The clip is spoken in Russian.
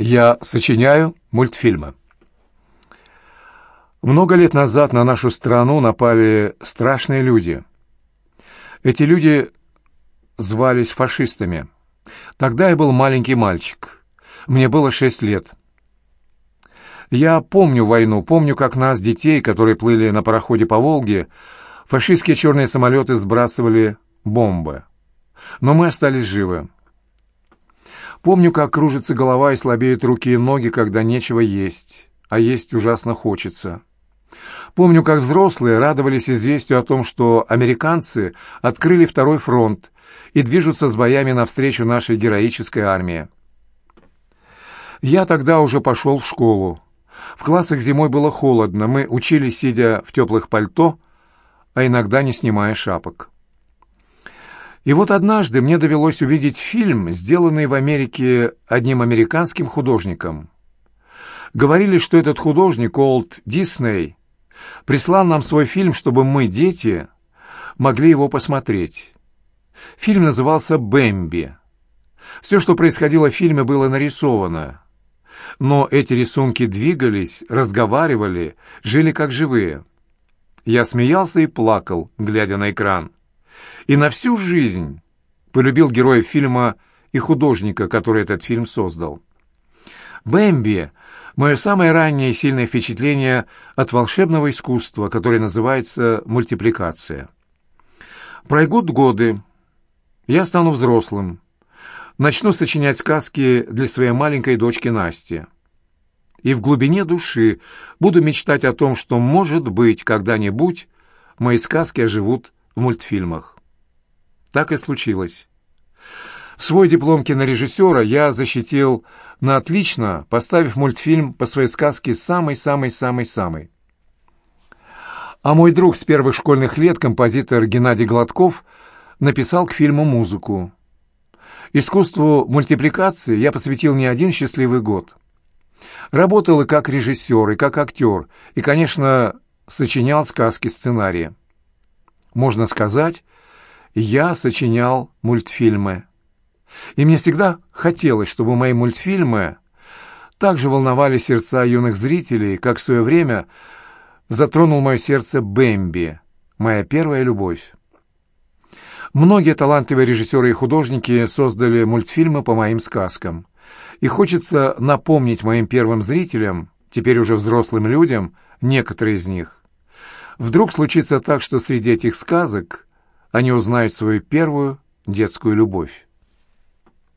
Я сочиняю мультфильмы. Много лет назад на нашу страну напали страшные люди. Эти люди звались фашистами. Тогда я был маленький мальчик. Мне было шесть лет. Я помню войну, помню, как нас, детей, которые плыли на пароходе по Волге, фашистские черные самолеты сбрасывали бомбы. Но мы остались живы. Помню, как кружится голова и слабеют руки и ноги, когда нечего есть, а есть ужасно хочется. Помню, как взрослые радовались известию о том, что американцы открыли второй фронт и движутся с боями навстречу нашей героической армии. Я тогда уже пошел в школу. В классах зимой было холодно, мы учились, сидя в теплых пальто, а иногда не снимая шапок. И вот однажды мне довелось увидеть фильм, сделанный в Америке одним американским художником. Говорили, что этот художник, Олд Дисней, прислал нам свой фильм, чтобы мы, дети, могли его посмотреть. Фильм назывался «Бэмби». Все, что происходило в фильме, было нарисовано. Но эти рисунки двигались, разговаривали, жили как живые. Я смеялся и плакал, глядя на экран и на всю жизнь полюбил героя фильма и художника, который этот фильм создал. «Бэмби» — мое самое раннее сильное впечатление от волшебного искусства, которое называется мультипликация. Пройдут годы, я стану взрослым, начну сочинять сказки для своей маленькой дочки Насти. И в глубине души буду мечтать о том, что, может быть, когда-нибудь мои сказки оживут в мультфильмах. Так и случилось. Свой диплом кинорежиссера я защитил на отлично, поставив мультфильм по своей сказке «Самый-самый-самый-самый». А мой друг с первых школьных лет, композитор Геннадий Гладков, написал к фильму музыку. Искусству мультипликации я посвятил не один счастливый год. Работал и как режиссер, и как актер, и, конечно, сочинял сказки-сценарии. Можно сказать, я сочинял мультфильмы. И мне всегда хотелось, чтобы мои мультфильмы также волновали сердца юных зрителей, как в свое время затронул мое сердце Бэмби, моя первая любовь. Многие талантливые режиссеры и художники создали мультфильмы по моим сказкам. И хочется напомнить моим первым зрителям, теперь уже взрослым людям, некоторые из них. Вдруг случится так, что среди этих сказок они узнают свою первую детскую любовь.